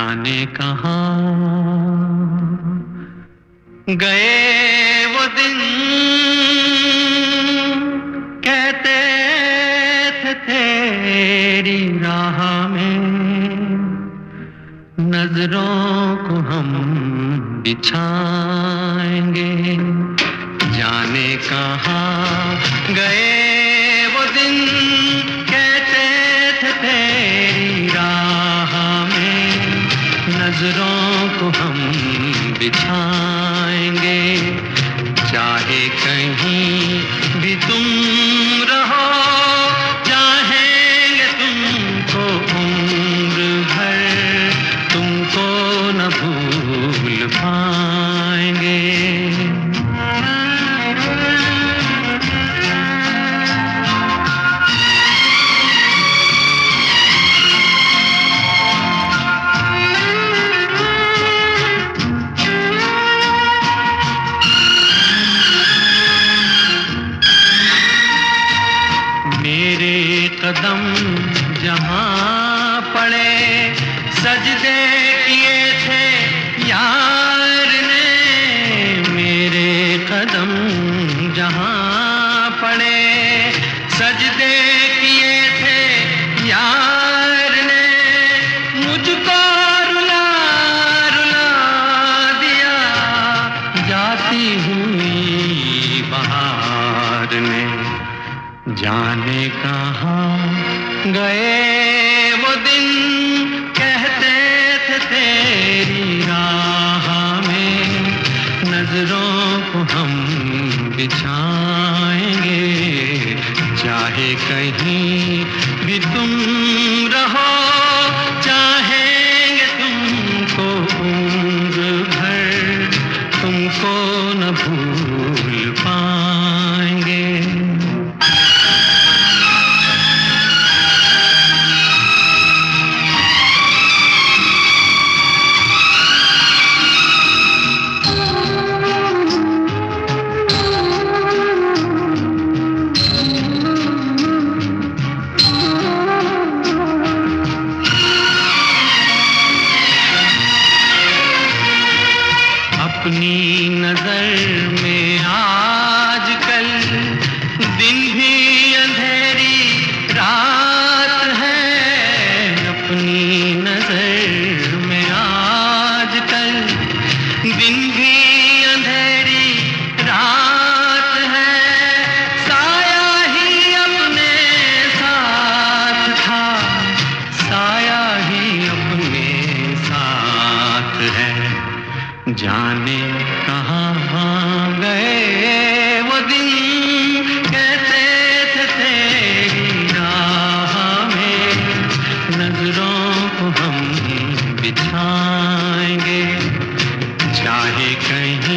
जाने कहा। गए वो दिन, कहते थे तेरी राह में, नज़रों को हम बिछाएँगे। जाने कहा, गए वो दिन नज़रों को हम बिछाएँगे। चाहे कहीं भी तुम रहो, चाहेंगे तुमको उम्र भर, तुमको न भूल पाएँगे सजदे किए थे यार ने मेरे कदम जहाँ पड़े। सजदे किए थे यार ने मुझको रुला रुला दिया। जाती हुई बहार ने जाने कहाँ गए वो दिन। नज़रों को हम बिछाएँगे। चाहे कहीं भी तुम जाने कहाँ हाँ गए वो दिन कहते थे तेरी में? नज़रों को हम बिछाएँगे, चाहे कहीं